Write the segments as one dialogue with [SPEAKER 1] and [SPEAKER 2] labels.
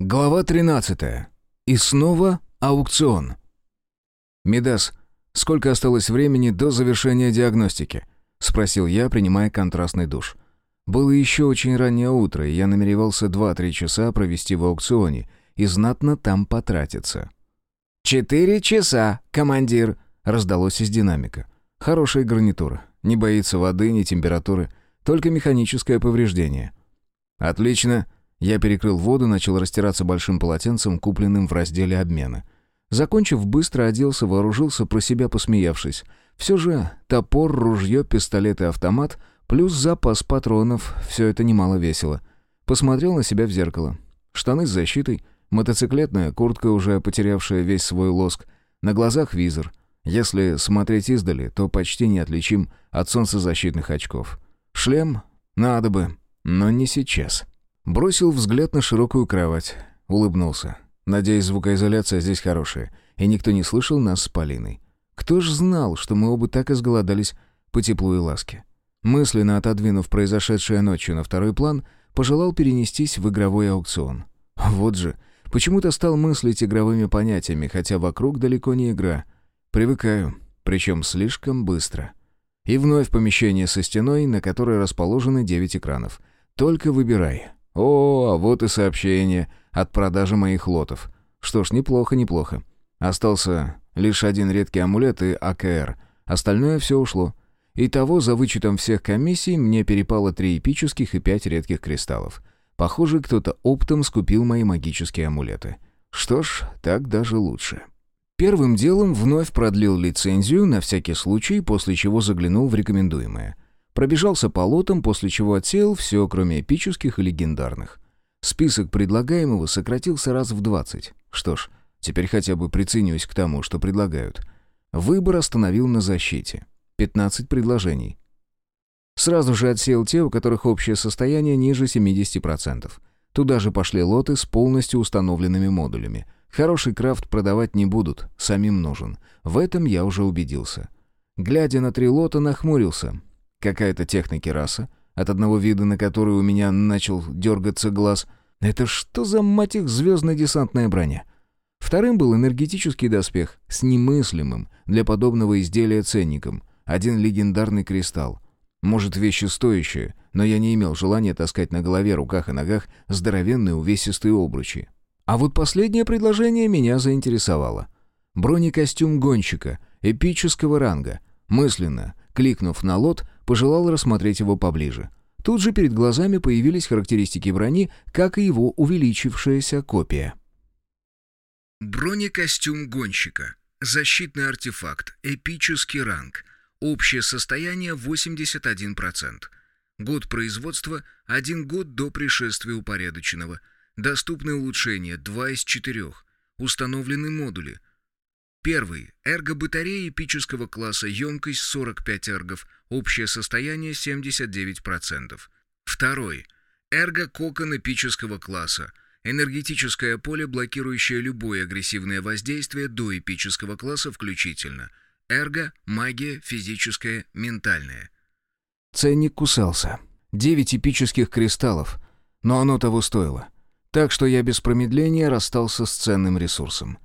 [SPEAKER 1] Глава 13. И снова аукцион. «Медас, сколько осталось времени до завершения диагностики?» — спросил я, принимая контрастный душ. Было еще очень раннее утро, и я намеревался 2-3 часа провести в аукционе и знатно там потратиться.
[SPEAKER 2] «Четыре часа, командир!»
[SPEAKER 1] — раздалось из динамика. Хорошая гарнитура, не боится воды, ни температуры, только механическое повреждение. «Отлично!» Я перекрыл воду, начал растираться большим полотенцем, купленным в разделе обмена. Закончив, быстро оделся, вооружился, про себя посмеявшись. Все же топор, ружье, пистолет и автомат, плюс запас патронов — все это немало весело. Посмотрел на себя в зеркало. Штаны с защитой, мотоциклетная куртка, уже потерявшая весь свой лоск, на глазах визор. Если смотреть издали, то почти неотличим от солнцезащитных очков. Шлем? Надо бы, но не сейчас. Бросил взгляд на широкую кровать. Улыбнулся. Надеюсь, звукоизоляция здесь хорошая, и никто не слышал нас с Полиной. Кто ж знал, что мы оба так изголодались по теплу и ласке? Мысленно отодвинув произошедшее ночью на второй план, пожелал перенестись в игровой аукцион. Вот же, почему-то стал мыслить игровыми понятиями, хотя вокруг далеко не игра. Привыкаю, причем слишком быстро. И вновь помещение со стеной, на которой расположены девять экранов. Только выбирай, о, а вот и сообщение от продажи моих лотов. Что ж, неплохо, неплохо. Остался лишь один редкий амулет и АКР. Остальное все ушло. Итого, за вычетом всех комиссий, мне перепало три эпических и пять редких кристаллов. Похоже, кто-то оптом скупил мои магические амулеты. Что ж, так даже лучше. Первым делом вновь продлил лицензию на всякий случай, после чего заглянул в рекомендуемое. Пробежался по лотам, после чего отсеял все, кроме эпических и легендарных. Список предлагаемого сократился раз в двадцать. Что ж, теперь хотя бы приценюсь к тому, что предлагают. Выбор остановил на защите. 15 предложений. Сразу же отсеял те, у которых общее состояние ниже 70%. Туда же пошли лоты с полностью установленными модулями. Хороший крафт продавать не будут, самим нужен. В этом я уже убедился. Глядя на три лота, нахмурился. Какая-то техники раса, от одного вида на который у меня начал дергаться глаз. Это что за, мать их, звездно-десантная броня? Вторым был энергетический доспех с немыслимым для подобного изделия ценником. Один легендарный кристалл. Может, вещи стоящие, но я не имел желания таскать на голове, руках и ногах здоровенные увесистые обручи. А вот последнее предложение меня заинтересовало. Бронекостюм гонщика, эпического ранга. Мысленно, кликнув на лот, пожелал рассмотреть его поближе. Тут же перед глазами появились характеристики брони, как и его увеличившаяся копия.
[SPEAKER 3] Бронекостюм гонщика. Защитный артефакт. Эпический ранг. Общее состояние 81%. Год производства – 1 год до пришествия упорядоченного. Доступны улучшения – 2 из 4. Установлены модули – Первый. Эрго-батарея эпического класса, емкость 45 эргов, общее состояние 79%. Второй. Эрго-кокон эпического класса, энергетическое поле, блокирующее любое агрессивное воздействие до эпического класса включительно. Эрго, магия, физическое, ментальное.
[SPEAKER 1] Ценник кусался. Девять эпических кристаллов. Но оно того стоило. Так что я без промедления расстался с ценным ресурсом.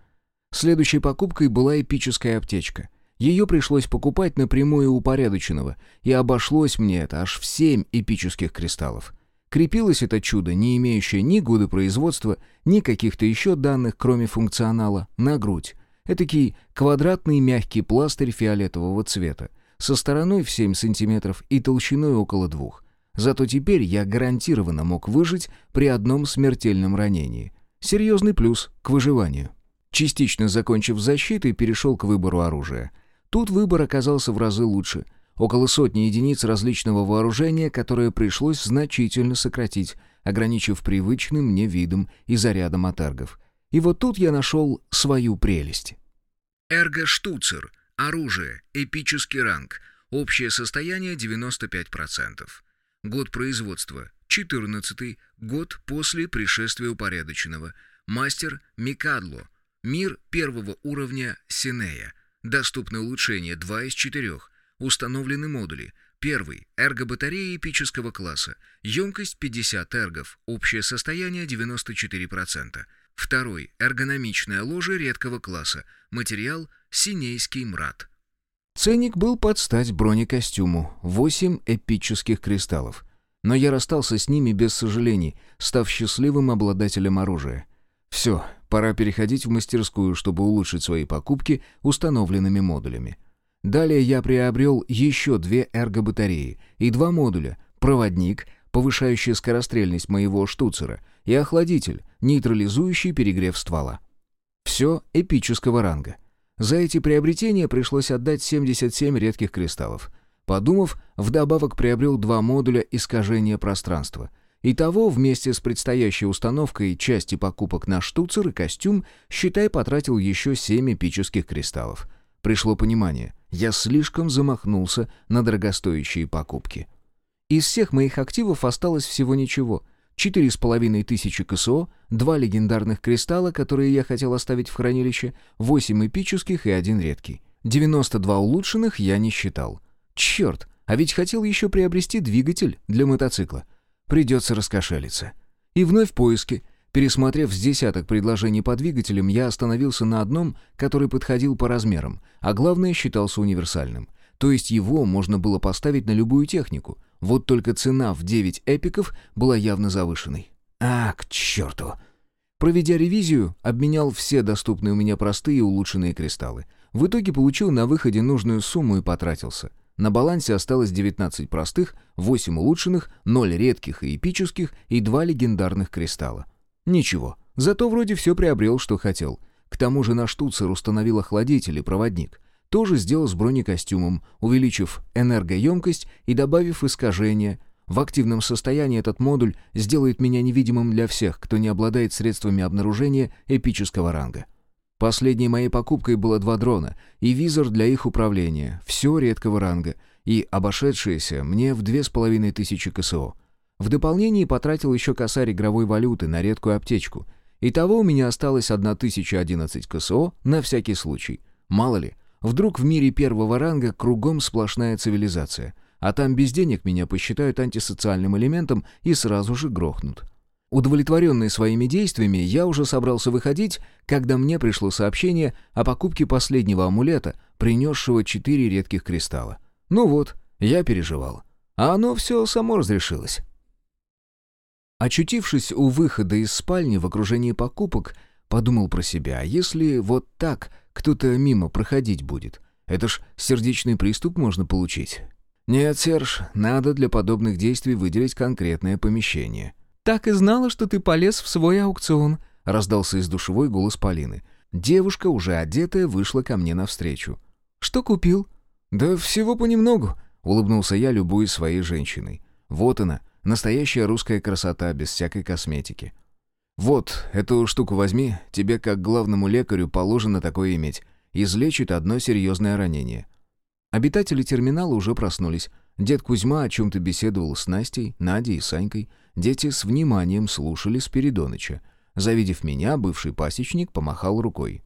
[SPEAKER 1] Следующей покупкой была эпическая аптечка. Ее пришлось покупать напрямую у порядочного, и обошлось мне это аж в семь эпических кристаллов. Крепилось это чудо, не имеющее ни года производства, ни каких-то еще данных, кроме функционала, на грудь. Этакий квадратный мягкий пластырь фиолетового цвета, со стороной в 7 сантиметров и толщиной около двух. Зато теперь я гарантированно мог выжить при одном смертельном ранении. Серьезный плюс к выживанию. Частично закончив защитой, перешел к выбору оружия. Тут выбор оказался в разы лучше. Около сотни единиц различного вооружения, которое пришлось значительно сократить, ограничив привычным мне видом и зарядом от эргов. И вот тут я нашел свою прелесть.
[SPEAKER 3] Эрго-штуцер. Оружие. Эпический ранг. Общее состояние 95%. Год производства. 14 год после пришествия упорядоченного. Мастер Микадло. Мир первого уровня Синея. Доступны улучшения 2 из 4. Установлены модули. Первый – эргобатарея эпического класса. Емкость 50 эргов, общее состояние 94%. Второй – эргономичное ложе редкого класса. Материал – синейский мрат.
[SPEAKER 1] Ценник был под стать бронекостюму. Восемь эпических кристаллов. Но я расстался с ними без сожалений, став счастливым обладателем оружия. Все, пора переходить в мастерскую, чтобы улучшить свои покупки установленными модулями. Далее я приобрел еще две эргобатареи и два модуля — проводник, повышающий скорострельность моего штуцера, и охладитель, нейтрализующий перегрев ствола. Все эпического ранга. За эти приобретения пришлось отдать 77 редких кристаллов. Подумав, вдобавок приобрел два модуля искажения пространства. Итого, вместе с предстоящей установкой части покупок на штуцер и костюм, считай, потратил еще 7 эпических кристаллов. Пришло понимание, я слишком замахнулся на дорогостоящие покупки. Из всех моих активов осталось всего ничего. Четыре с половиной тысячи КСО, два легендарных кристалла, которые я хотел оставить в хранилище, восемь эпических и один редкий. 92 улучшенных я не считал. Черт, а ведь хотел еще приобрести двигатель для мотоцикла. Придется раскошелиться. И вновь поиски. Пересмотрев с десяток предложений по двигателям, я остановился на одном, который подходил по размерам, а главное считался универсальным. То есть его можно было поставить на любую технику. Вот только цена в 9 эпиков была явно завышенной. А, к черту! Проведя ревизию, обменял все доступные у меня простые и улучшенные кристаллы. В итоге получил на выходе нужную сумму и потратился. На балансе осталось 19 простых, 8 улучшенных, 0 редких и эпических и 2 легендарных кристалла. Ничего, зато вроде все приобрел, что хотел. К тому же на штуцер установил охладитель и проводник. Тоже сделал с бронекостюмом, увеличив энергоемкость и добавив искажения. В активном состоянии этот модуль сделает меня невидимым для всех, кто не обладает средствами обнаружения эпического ранга. Последней моей покупкой было два дрона и визор для их управления, все редкого ранга, и обошедшееся мне в две с половиной тысячи КСО. В дополнение потратил еще косарь игровой валюты на редкую аптечку. Итого у меня осталось 1011 КСО на всякий случай. Мало ли, вдруг в мире первого ранга кругом сплошная цивилизация, а там без денег меня посчитают антисоциальным элементом и сразу же грохнут. Удовлетворенный своими действиями, я уже собрался выходить, когда мне пришло сообщение о покупке последнего амулета, принесшего четыре редких кристалла. Ну вот, я переживал. А оно все само разрешилось. Очутившись у выхода из спальни в окружении покупок, подумал про себя, а если вот так кто-то мимо проходить будет? Это ж сердечный приступ можно получить. Нет, Серж, надо для подобных действий выделить конкретное помещение.
[SPEAKER 2] «Так и знала, что ты полез в свой аукцион», —
[SPEAKER 1] раздался из душевой голос Полины. Девушка, уже одетая, вышла ко мне навстречу.
[SPEAKER 2] «Что купил?»
[SPEAKER 1] «Да всего понемногу», — улыбнулся я, любуясь своей женщиной. «Вот она, Настоящая русская красота, без всякой косметики. Вот, эту штуку возьми, тебе как главному лекарю положено такое иметь. Излечит одно серьезное ранение. Обитатели терминала уже проснулись. Дед Кузьма о чем-то беседовал с Настей, Надей и Санькой. Дети с вниманием слушали Спиридоныча. Завидев меня, бывший пасечник помахал рукой.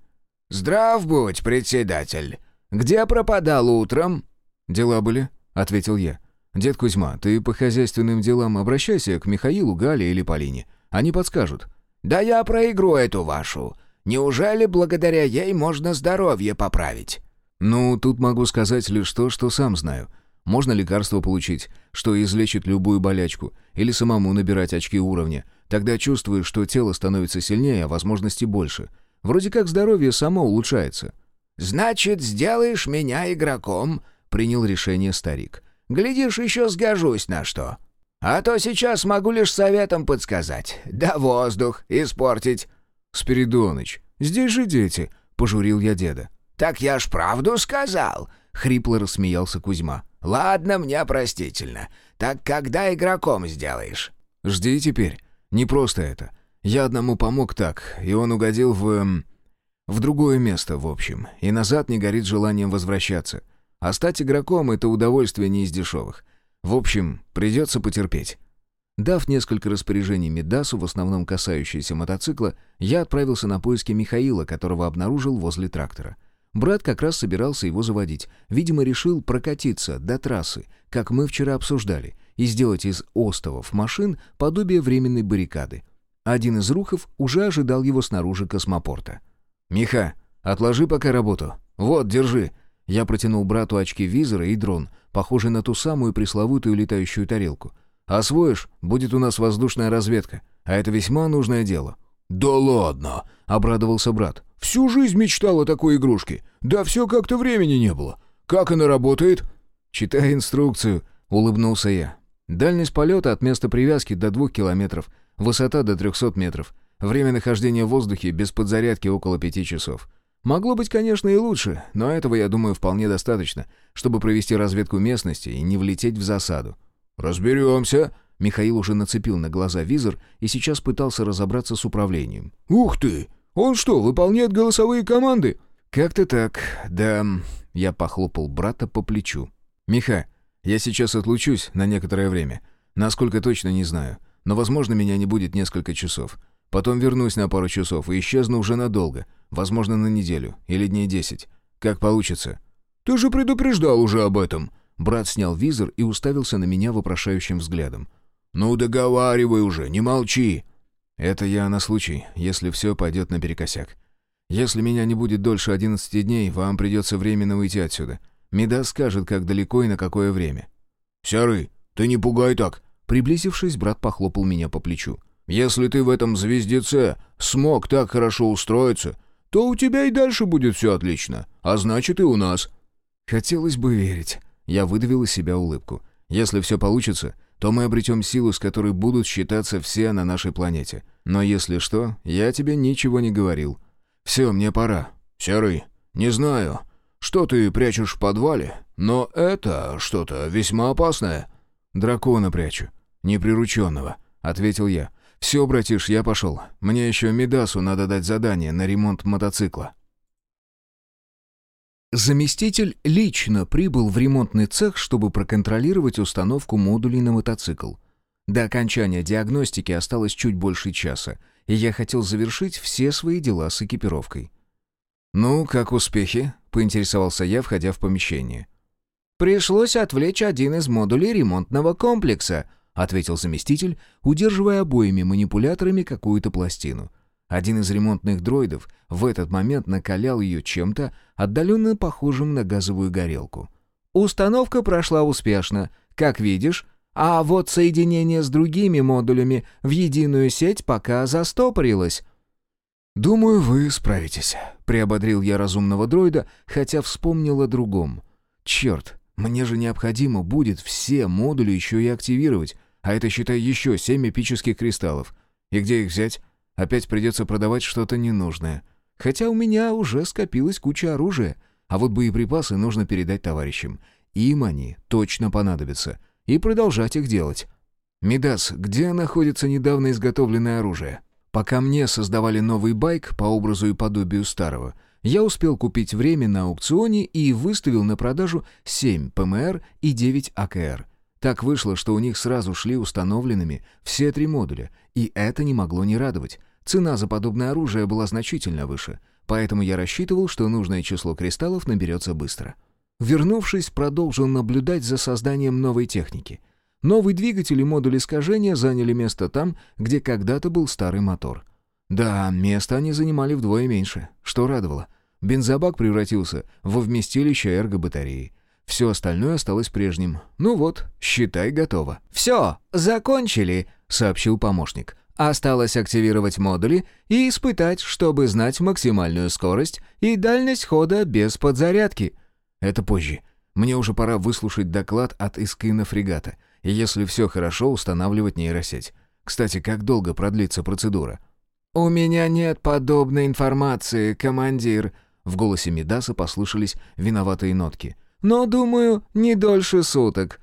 [SPEAKER 4] «Здрав будь, председатель! Где пропадал утром?»
[SPEAKER 1] «Дела были», — ответил я. «Дед Кузьма, ты по хозяйственным делам обращайся к Михаилу, Гале или Полине. Они подскажут».
[SPEAKER 4] «Да я про эту вашу. Неужели благодаря ей можно здоровье поправить?»
[SPEAKER 1] «Ну, тут могу сказать лишь то, что сам знаю. Можно лекарство получить, что излечит любую болячку, или самому набирать очки уровня. Тогда чувствуешь, что тело становится сильнее, а возможностей больше. Вроде как здоровье само улучшается».
[SPEAKER 4] «Значит, сделаешь меня игроком?» — принял решение старик. Глядишь, еще сгожусь на что. А то сейчас могу лишь советом подсказать. Да воздух испортить».
[SPEAKER 1] «Спиридоныч, здесь же дети», — пожурил я деда.
[SPEAKER 4] «Так я ж правду сказал», — хрипло рассмеялся Кузьма. «Ладно, мне простительно. Так когда игроком сделаешь?»
[SPEAKER 1] «Жди теперь. Не просто это. Я одному помог так, и он угодил в... Эм, в другое место, в общем, и назад не горит желанием возвращаться. А стать игроком — это удовольствие не из дешевых. В общем, придется потерпеть. Дав несколько распоряжений Медасу, в основном касающиеся мотоцикла, я отправился на поиски Михаила, которого обнаружил возле трактора. Брат как раз собирался его заводить. Видимо, решил прокатиться до трассы, как мы вчера обсуждали, и сделать из остовов машин подобие временной баррикады. Один из рухов уже ожидал его снаружи космопорта. «Миха, отложи пока работу. Вот, держи». Я протянул брату очки визора и дрон, похожий на ту самую пресловутую летающую тарелку. «Освоишь, будет у нас воздушная разведка, а это весьма нужное дело».
[SPEAKER 4] «Да ладно!» — обрадовался брат. «Всю жизнь мечтал о такой игрушке. Да все как-то времени не было. Как она работает?»
[SPEAKER 1] «Читай инструкцию», — улыбнулся я. «Дальность полета от места привязки до двух километров, высота до 300 метров, время нахождения в воздухе без подзарядки около пяти часов. Могло быть, конечно, и лучше, но этого, я думаю, вполне достаточно, чтобы провести разведку местности и не влететь в засаду».
[SPEAKER 4] «Разберемся»,
[SPEAKER 1] Михаил уже нацепил на глаза визор и сейчас пытался разобраться с управлением.
[SPEAKER 4] «Ух ты! Он что, выполняет голосовые команды?»
[SPEAKER 1] «Как-то так, да...» Я похлопал брата по плечу. «Миха, я сейчас отлучусь на некоторое время. Насколько точно, не знаю. Но, возможно, меня не будет несколько часов. Потом вернусь на пару часов и исчезну уже надолго. Возможно, на неделю или дней десять. Как получится».
[SPEAKER 4] «Ты же предупреждал уже об этом!»
[SPEAKER 1] Брат снял визор и уставился на меня вопрошающим взглядом.
[SPEAKER 4] «Ну договаривай уже, не молчи!»
[SPEAKER 1] «Это я на случай, если все пойдет наперекосяк. Если меня не будет дольше одиннадцати дней, вам придется временно уйти отсюда. Меда скажет, как далеко и на какое время».
[SPEAKER 4] «Серый, ты не пугай так!»
[SPEAKER 1] Приблизившись, брат похлопал меня по плечу.
[SPEAKER 4] «Если ты в этом звездеце смог так хорошо устроиться, то у тебя и дальше будет все отлично, а значит и у нас».
[SPEAKER 1] «Хотелось бы верить». Я выдавил из себя улыбку. «Если все получится, то мы обретем силу, с которой будут считаться все на нашей планете. Но если что, я тебе ничего не говорил. Все, мне пора».
[SPEAKER 4] «Серый, не знаю, что ты прячешь в подвале, но это что-то весьма опасное».
[SPEAKER 1] «Дракона прячу, неприрученного», — ответил я. «Все, братиш, я пошел. Мне еще Медасу надо дать задание на ремонт мотоцикла». Заместитель лично прибыл в ремонтный цех, чтобы проконтролировать установку модулей на мотоцикл. До окончания диагностики осталось чуть больше часа, и я хотел завершить все свои дела с экипировкой. «Ну, как успехи?» — поинтересовался я, входя в помещение.
[SPEAKER 2] «Пришлось отвлечь один из модулей ремонтного комплекса», — ответил заместитель, удерживая обоими манипуляторами какую-то пластину — один из ремонтных дроидов в этот момент накалял ее чем-то, отдаленно похожим на газовую горелку. Установка прошла успешно, как видишь, а вот соединение с другими модулями в единую сеть пока застопорилось.
[SPEAKER 1] «Думаю, вы справитесь», — приободрил я разумного дроида, хотя вспомнил о другом. «Черт, мне же необходимо будет все модули еще и активировать, а это, считай, еще семь эпических кристаллов. И где их взять? Опять придется продавать что-то ненужное. Хотя у меня уже скопилась куча оружия, а вот боеприпасы нужно передать товарищам. Им они точно понадобятся. И продолжать их делать. «Мидас, где находится недавно изготовленное оружие?» Пока мне создавали новый байк по образу и подобию старого, я успел купить время на аукционе и выставил на продажу 7 ПМР и 9 АКР. Так вышло, что у них сразу шли установленными все три модуля, и это не могло не радовать. Цена за подобное оружие была значительно выше, поэтому я рассчитывал, что нужное число кристаллов наберется быстро. Вернувшись, продолжил наблюдать за созданием новой техники. Новый двигатель и модуль искажения заняли место там, где когда-то был старый мотор. Да, место они занимали вдвое меньше, что радовало. Бензобак превратился во вместилище эргобатареи. Все остальное осталось прежним. Ну вот, считай, готово.
[SPEAKER 2] «Все, закончили», — сообщил помощник. «Осталось активировать модули и испытать, чтобы знать максимальную скорость и дальность хода без подзарядки».
[SPEAKER 1] «Это позже. Мне уже пора выслушать доклад от Искина фрегата, и если все хорошо, устанавливать нейросеть. Кстати, как долго продлится процедура?»
[SPEAKER 2] «У меня нет подобной информации, командир», —
[SPEAKER 1] в голосе Медаса послышались виноватые нотки —
[SPEAKER 2] но, думаю, не дольше суток».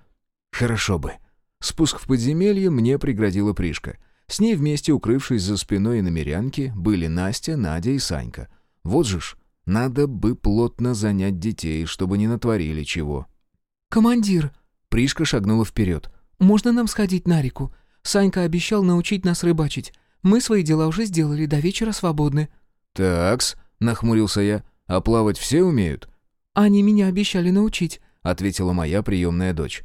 [SPEAKER 1] «Хорошо бы». Спуск в подземелье мне преградила Пришка. С ней вместе, укрывшись за спиной намерянки, были Настя, Надя и Санька. Вот же ж, надо бы плотно занять детей, чтобы не натворили чего.
[SPEAKER 2] «Командир!»
[SPEAKER 1] Пришка шагнула вперед.
[SPEAKER 2] «Можно нам сходить на реку? Санька обещал научить нас рыбачить. Мы свои дела уже сделали, до вечера свободны».
[SPEAKER 1] «Такс», — нахмурился я. А плавать все умеют?»
[SPEAKER 2] «Они меня обещали научить», —
[SPEAKER 1] ответила моя приемная дочь.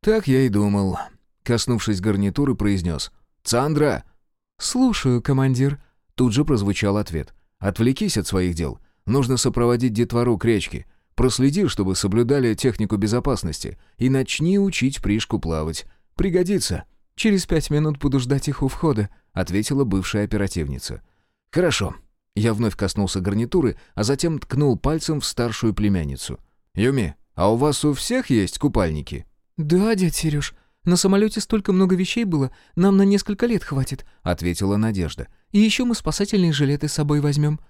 [SPEAKER 1] «Так я и думал». Коснувшись гарнитуры, произнес. «Цандра!»
[SPEAKER 2] «Слушаю, командир», —
[SPEAKER 1] тут же прозвучал ответ. «Отвлекись от своих дел. Нужно сопроводить детвору к речке. Проследи, чтобы соблюдали технику безопасности, и начни учить Пришку плавать. Пригодится».
[SPEAKER 2] «Через пять минут буду ждать их у входа», —
[SPEAKER 1] ответила бывшая оперативница. «Хорошо». Я вновь коснулся гарнитуры, а затем ткнул пальцем в старшую племянницу. «Юми, а у вас у всех есть купальники?»
[SPEAKER 2] «Да, дядь Сереж. На самолете столько много вещей было, нам на несколько лет хватит», — ответила Надежда. «И еще мы спасательные жилеты с собой возьмем».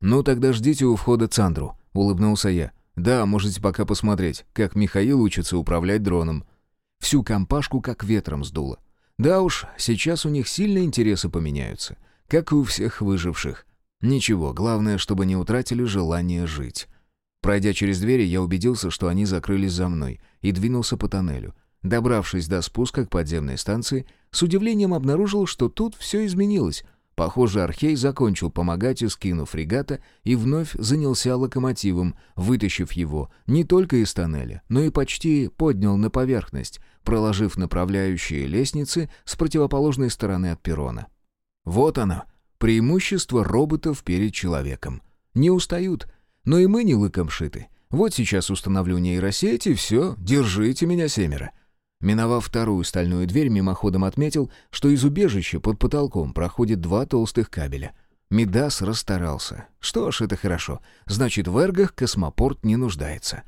[SPEAKER 1] «Ну тогда ждите у входа Цандру», — улыбнулся я. «Да, можете пока посмотреть, как Михаил учится управлять дроном». Всю компашку как ветром сдуло. Да уж, сейчас у них сильно интересы поменяются, как и у всех выживших. Ничего, главное, чтобы не утратили желание жить. Пройдя через двери, я убедился, что они закрылись за мной, и двинулся по тоннелю. Добравшись до спуска к подземной станции, с удивлением обнаружил, что тут все изменилось. Похоже, Архей закончил помогать эскину фрегата и вновь занялся локомотивом, вытащив его не только из тоннеля, но и почти поднял на поверхность, проложив направляющие лестницы с противоположной стороны от перрона. Вот оно, преимущество роботов перед человеком. Не устают, но и мы не лыком шиты. Вот сейчас установлю нейросеть, и все, держите меня семеро. Миновав вторую стальную дверь, мимоходом отметил, что из убежища под потолком проходит два толстых кабеля. Мидас расстарался. Что ж, это хорошо. Значит, в эргах космопорт не нуждается.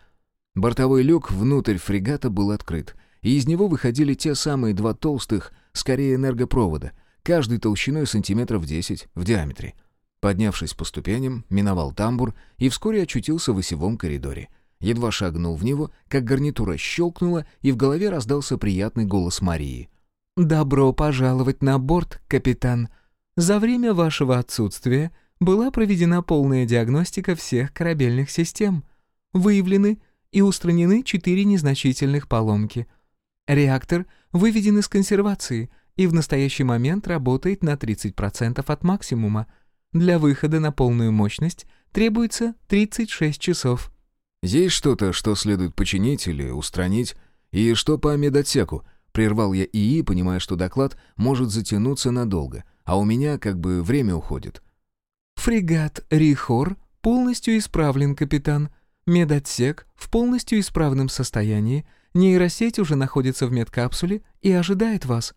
[SPEAKER 1] Бортовой люк внутрь фрегата был открыт, и из него выходили те самые два толстых, скорее энергопровода, каждый толщиной сантиметров 10 в диаметре. Поднявшись по ступеням, миновал тамбур и вскоре очутился в осевом коридоре — Едва шагнул в него, как гарнитура щелкнула, и в голове раздался приятный голос Марии.
[SPEAKER 2] «Добро пожаловать на борт, капитан. За время вашего отсутствия была проведена полная диагностика всех корабельных систем. Выявлены и устранены четыре незначительных поломки. Реактор выведен из консервации и в настоящий момент работает на 30% от максимума. Для выхода на полную мощность требуется 36 часов.
[SPEAKER 1] «Есть что-то, что следует починить или устранить? И что по медотсеку?» Прервал я ИИ, понимая, что доклад может затянуться надолго, а у меня как бы время уходит.
[SPEAKER 2] «Фрегат Рихор полностью исправлен, капитан. Медотсек в полностью исправном состоянии. Нейросеть уже находится в медкапсуле и ожидает вас».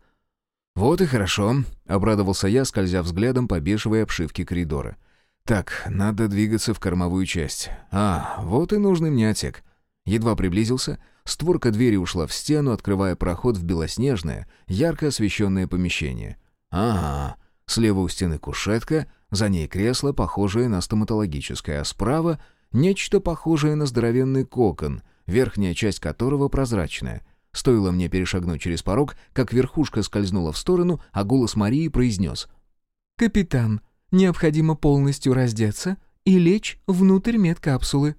[SPEAKER 1] «Вот и хорошо», — обрадовался я, скользя взглядом по бежевой обшивке коридора. Так, надо двигаться в кормовую часть. А, вот и нужный мне отсек. Едва приблизился, створка двери ушла в стену, открывая проход в белоснежное, ярко освещенное помещение. Ага, слева у стены кушетка, за ней кресло, похожее на стоматологическое, а справа — нечто похожее на здоровенный кокон, верхняя часть которого прозрачная. Стоило мне перешагнуть через порог, как верхушка скользнула в сторону, а голос Марии произнес.
[SPEAKER 2] «Капитан, Необходимо полностью раздеться и лечь внутрь медкапсулы».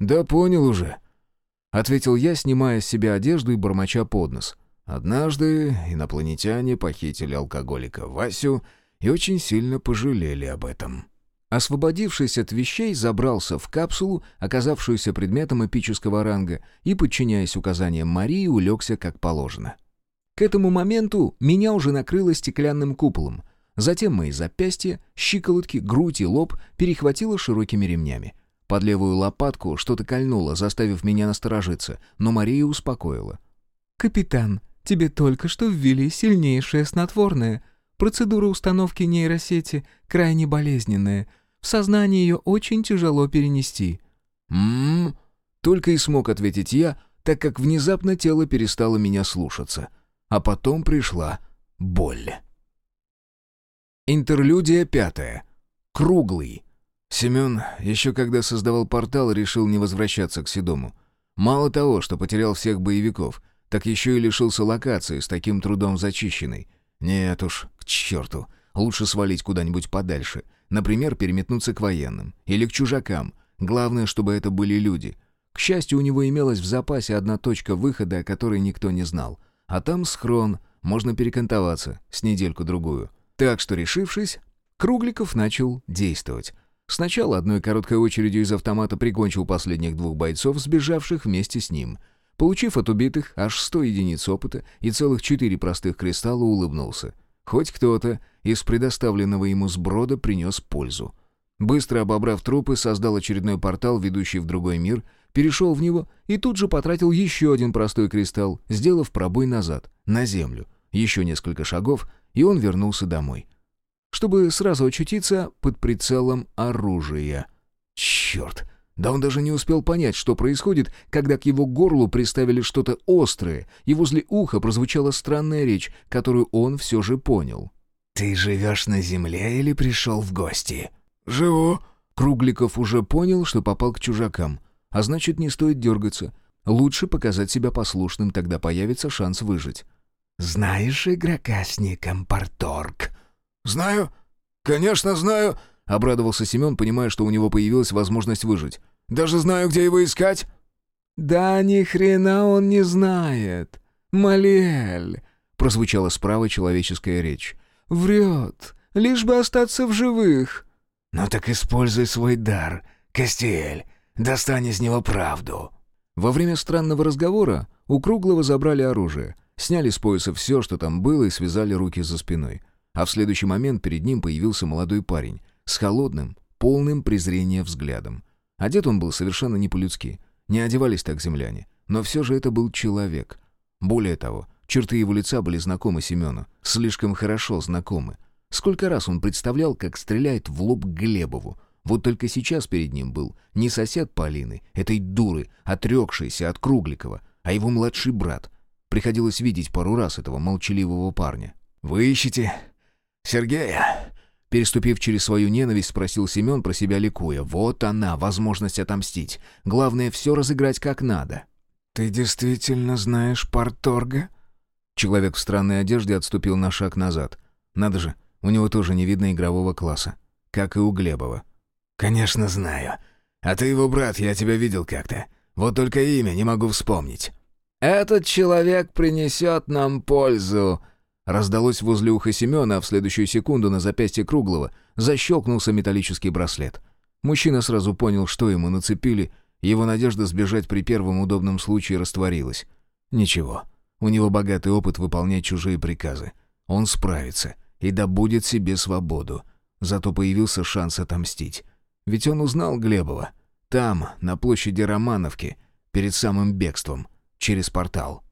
[SPEAKER 1] «Да понял уже», — ответил я, снимая с себя одежду и бормоча под нос. «Однажды инопланетяне похитили алкоголика Васю и очень сильно пожалели об этом». Освободившись от вещей, забрался в капсулу, оказавшуюся предметом эпического ранга, и, подчиняясь указаниям Марии, улегся как положено. К этому моменту меня уже накрыло стеклянным куполом — Затем мои запястья, щиколотки, грудь и лоб перехватило широкими ремнями. Под левую лопатку что-то кольнуло, заставив меня насторожиться, но Мария успокоила.
[SPEAKER 2] «Капитан, тебе только что ввели сильнейшее снотворное. Процедура установки нейросети крайне болезненная. В сознании ее очень тяжело перенести».
[SPEAKER 1] «М-м-м», только и смог ответить я, так как внезапно тело перестало меня слушаться. А потом пришла боль. Интерлюдия пятая. Круглый. Семен, еще когда создавал портал, решил не возвращаться к Седому. Мало того, что потерял всех боевиков, так еще и лишился локации с таким трудом зачищенной. Нет уж, к черту. Лучше свалить куда-нибудь подальше. Например, переметнуться к военным. Или к чужакам. Главное, чтобы это были люди. К счастью, у него имелась в запасе одна точка выхода, о которой никто не знал. А там схрон, можно перекантоваться с недельку-другую. Так что, решившись, Кругликов начал действовать.
[SPEAKER 2] Сначала одной короткой очередью из автомата прикончил последних двух бойцов, сбежавших вместе с ним. Получив от убитых аж 100 единиц опыта и целых 4 простых кристалла, улыбнулся. Хоть кто-то из предоставленного ему сброда принес пользу. Быстро обобрав трупы, создал очередной портал, ведущий в другой мир, перешел в него и тут же потратил еще один простой кристалл, сделав пробой назад, на землю. Еще несколько шагов, и он вернулся домой. Чтобы сразу очутиться под прицелом оружия. Черт! Да он даже не успел понять, что происходит, когда к его горлу приставили что-то острое, и возле уха прозвучала странная речь, которую он все же понял.
[SPEAKER 4] «Ты живешь на земле или пришел в гости?»
[SPEAKER 2] «Живу». Кругликов уже понял, что попал к чужакам, а значит, не стоит дергаться. Лучше показать себя послушным, тогда появится шанс выжить.
[SPEAKER 4] «Знаешь игрока с ником Парторг?»
[SPEAKER 2] «Знаю. Конечно, знаю», — обрадовался Семен, понимая, что у него появилась возможность выжить. «Даже знаю, где его искать».
[SPEAKER 5] «Да ни хрена он не знает. Малиэль», — прозвучала справа человеческая речь. «Врет, лишь бы остаться в живых».
[SPEAKER 4] «Ну так используй свой дар, Костель, достань из него правду».
[SPEAKER 2] Во время странного разговора у Круглого забрали оружие, сняли с пояса все, что там было, и связали руки за спиной. А в следующий момент перед ним появился молодой парень, с холодным, полным презрения взглядом. Одет он был совершенно не по-людски. Не одевались так земляне. Но все же это был человек. Более того, черты его лица были знакомы Семену. Слишком хорошо знакомы. Сколько раз он представлял, как стреляет в лоб Глебову. Вот только сейчас перед ним был не сосед Полины, этой дуры, отрекшейся от Кругликова, а его младший брат. Приходилось видеть пару раз этого молчаливого парня.
[SPEAKER 4] «Вы ищете Сергея?»
[SPEAKER 2] Переступив через свою ненависть, спросил Семен про себя ликуя. Вот она, возможность отомстить. Главное, все разыграть как надо.
[SPEAKER 5] «Ты действительно знаешь Парторга?»
[SPEAKER 2] Человек в странной одежде отступил на шаг назад. Надо же, у него тоже не видно игрового класса. Как и у Глебова.
[SPEAKER 4] «Конечно знаю. А ты его брат, я тебя видел как-то. Вот только имя не могу вспомнить».
[SPEAKER 5] «Этот человек принесет нам пользу»,
[SPEAKER 2] Раздалось возле уха Семена, а в следующую секунду на запястье Круглого защелкнулся металлический браслет. Мужчина сразу понял, что ему нацепили, его надежда сбежать при первом удобном случае растворилась. Ничего, у него богатый опыт выполнять чужие приказы. Он справится и добудет себе свободу. Зато появился шанс отомстить. Ведь он узнал Глебова. Там, на площади Романовки, перед самым бегством, через портал.